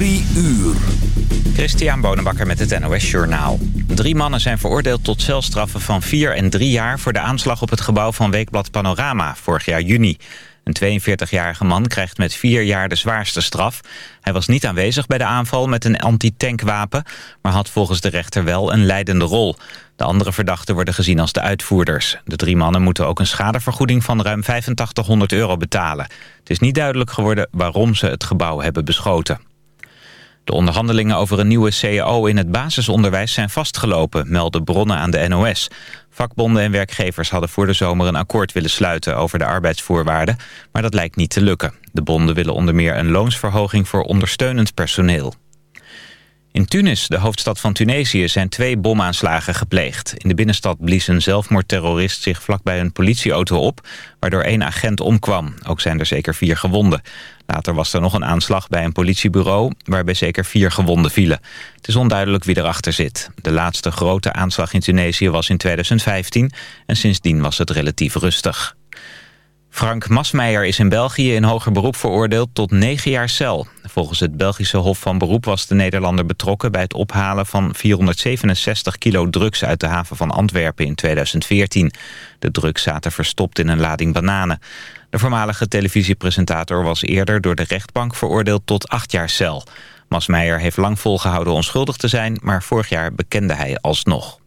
Drie uur. Christian Bonenbakker met het NOS Journaal. Drie mannen zijn veroordeeld tot celstraffen van vier en drie jaar... voor de aanslag op het gebouw van Weekblad Panorama vorig jaar juni. Een 42-jarige man krijgt met vier jaar de zwaarste straf. Hij was niet aanwezig bij de aanval met een antitankwapen... maar had volgens de rechter wel een leidende rol. De andere verdachten worden gezien als de uitvoerders. De drie mannen moeten ook een schadevergoeding van ruim 8500 euro betalen. Het is niet duidelijk geworden waarom ze het gebouw hebben beschoten. De onderhandelingen over een nieuwe CAO in het basisonderwijs zijn vastgelopen, melden bronnen aan de NOS. Vakbonden en werkgevers hadden voor de zomer een akkoord willen sluiten over de arbeidsvoorwaarden, maar dat lijkt niet te lukken. De bonden willen onder meer een loonsverhoging voor ondersteunend personeel. In Tunis, de hoofdstad van Tunesië, zijn twee bomaanslagen gepleegd. In de binnenstad blies een zelfmoordterrorist zich vlakbij een politieauto op... waardoor één agent omkwam. Ook zijn er zeker vier gewonden. Later was er nog een aanslag bij een politiebureau... waarbij zeker vier gewonden vielen. Het is onduidelijk wie erachter zit. De laatste grote aanslag in Tunesië was in 2015... en sindsdien was het relatief rustig. Frank Masmeijer is in België in hoger beroep veroordeeld tot negen jaar cel. Volgens het Belgische Hof van Beroep was de Nederlander betrokken... bij het ophalen van 467 kilo drugs uit de haven van Antwerpen in 2014. De drugs zaten verstopt in een lading bananen. De voormalige televisiepresentator was eerder door de rechtbank veroordeeld tot acht jaar cel. Masmeijer heeft lang volgehouden onschuldig te zijn... maar vorig jaar bekende hij alsnog.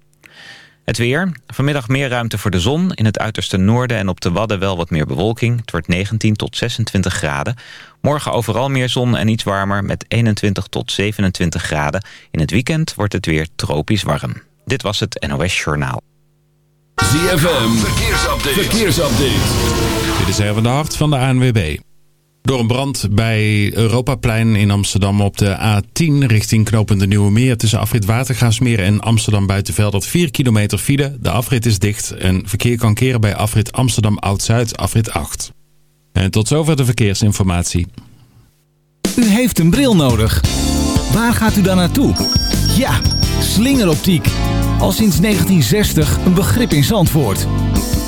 Het weer. Vanmiddag meer ruimte voor de zon. In het uiterste noorden en op de Wadden wel wat meer bewolking. Het wordt 19 tot 26 graden. Morgen overal meer zon en iets warmer met 21 tot 27 graden. In het weekend wordt het weer tropisch warm. Dit was het NOS Journaal. ZFM. Verkeersupdate. Verkeersupdate. Dit is even de hart van de ANWB. Door een brand bij Europaplein in Amsterdam op de A10 richting knooppunt de Nieuwe Meer tussen afrit Watergaasmeer en Amsterdam Buitenveld dat 4 kilometer file. De afrit is dicht en verkeer kan keren bij afrit Amsterdam Oud-Zuid, afrit 8. En tot zover de verkeersinformatie. U heeft een bril nodig. Waar gaat u dan naartoe? Ja, slingeroptiek. Al sinds 1960 een begrip in Zandvoort.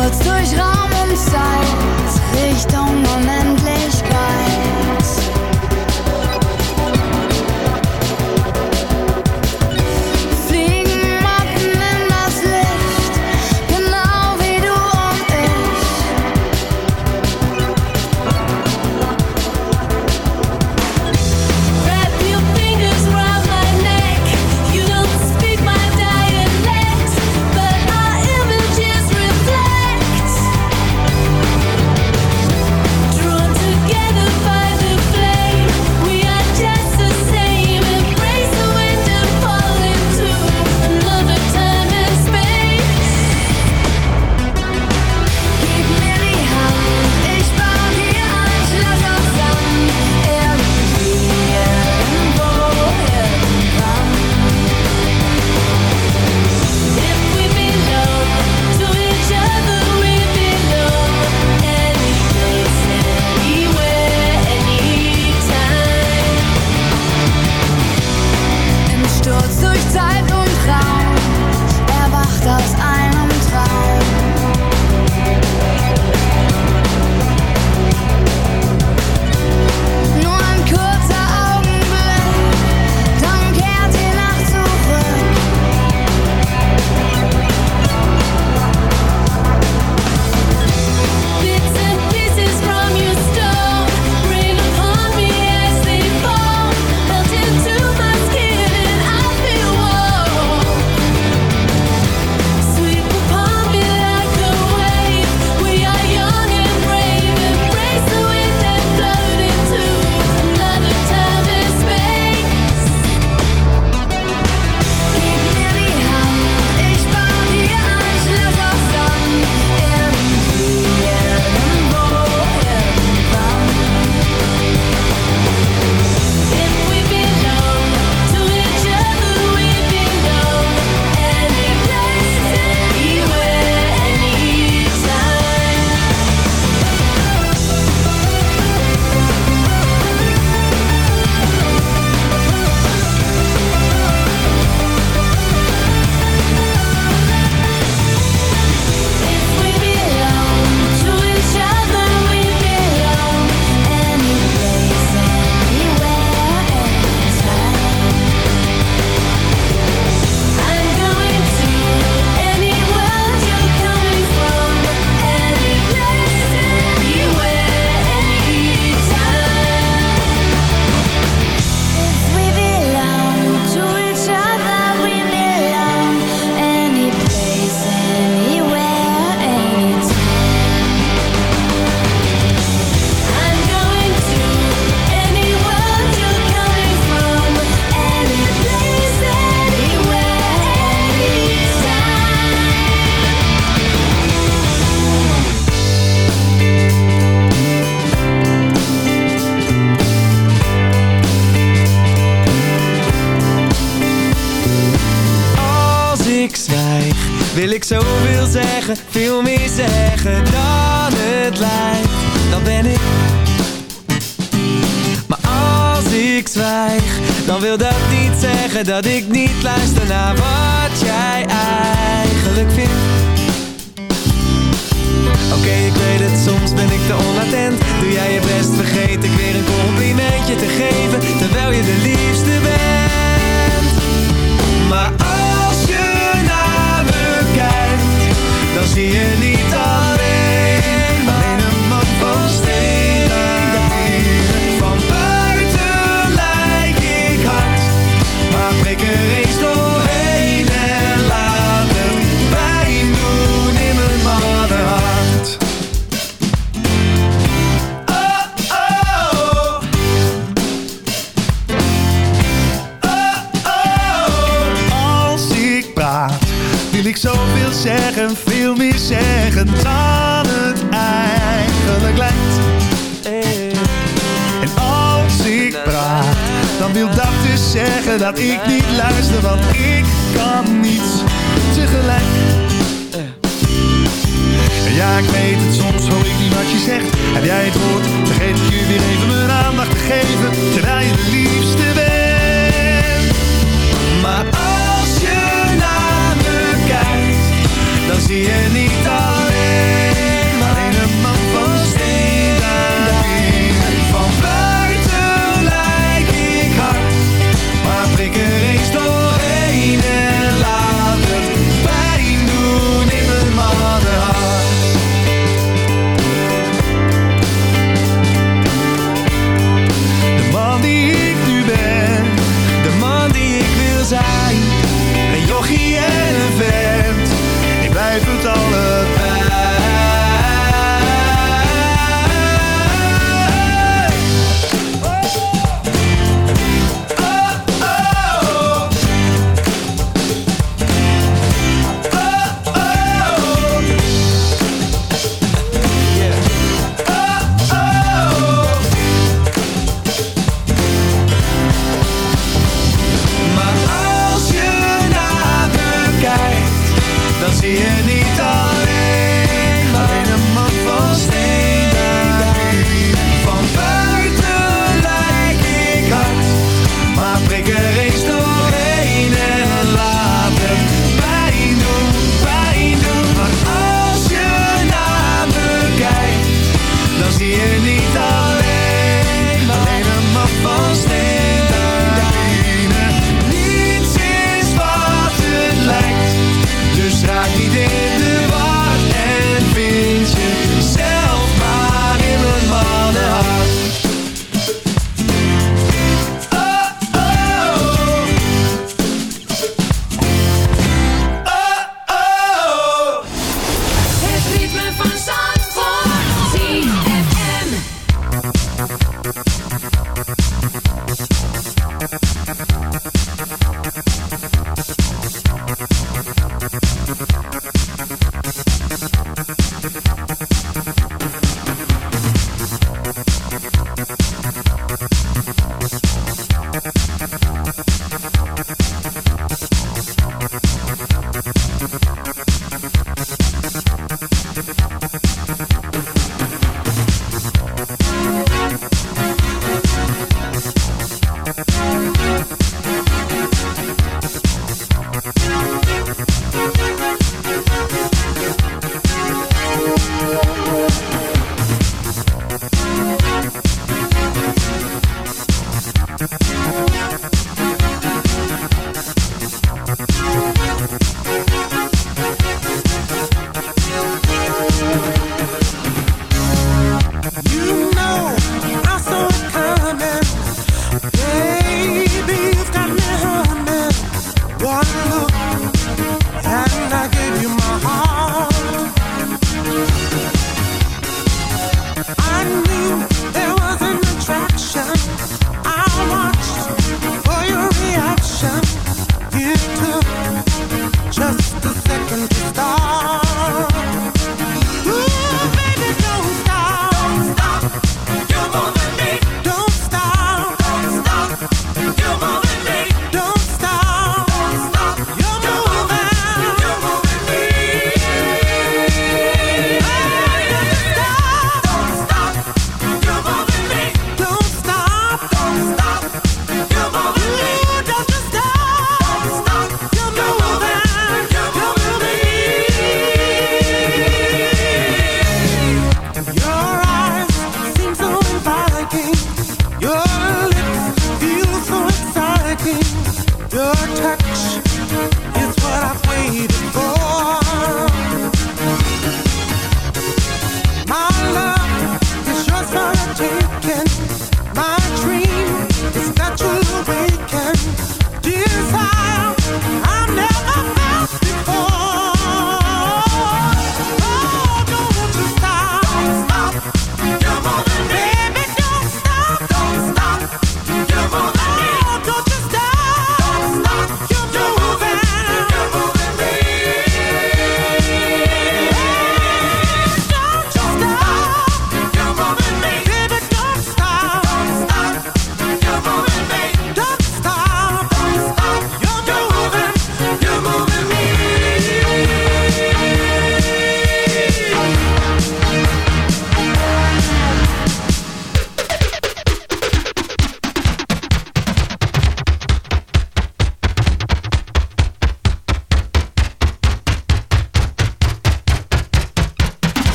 kurz durch Raum und Zeit, Richtung unendlich.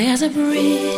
there's a breeze.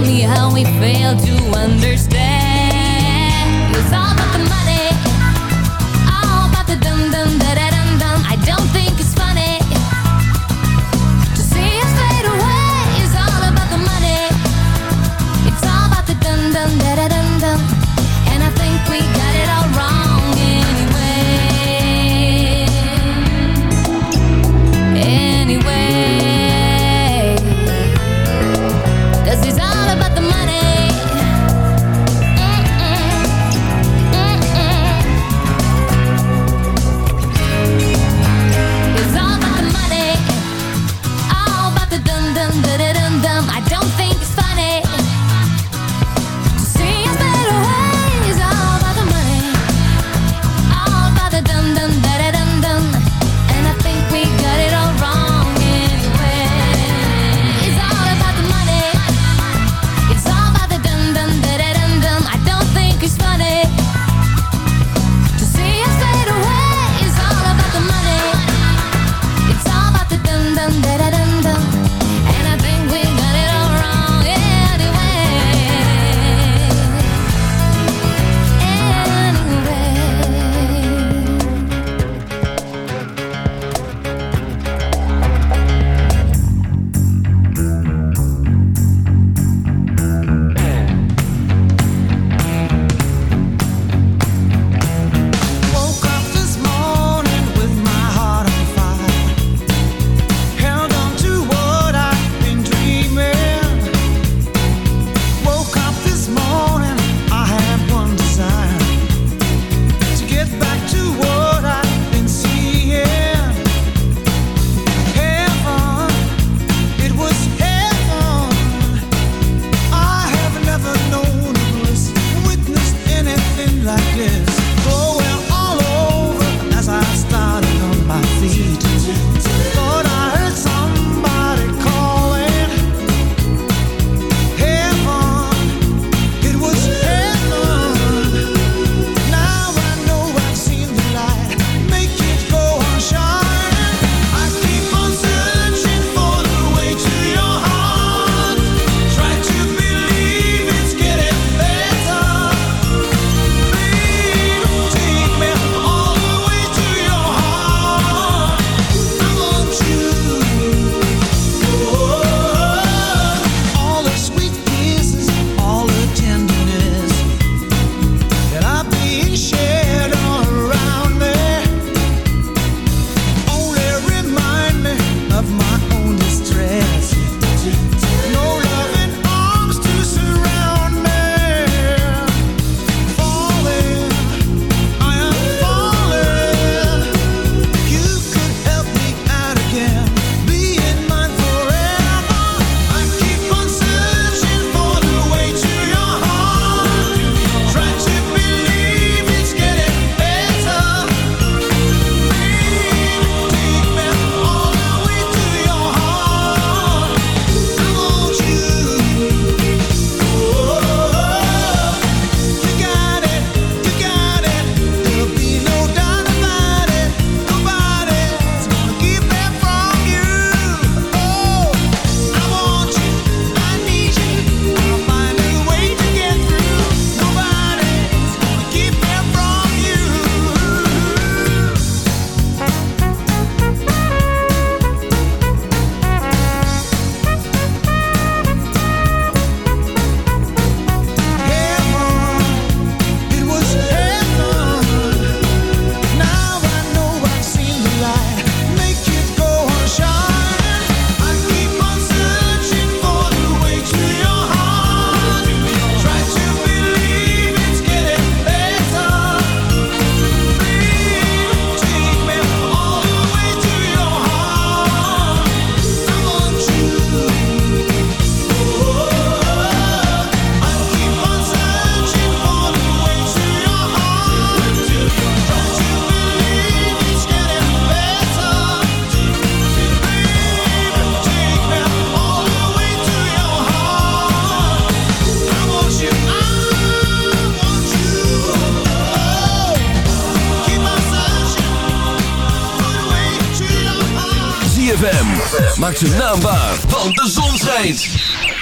Tell me how we fail to understand. It's all about the money.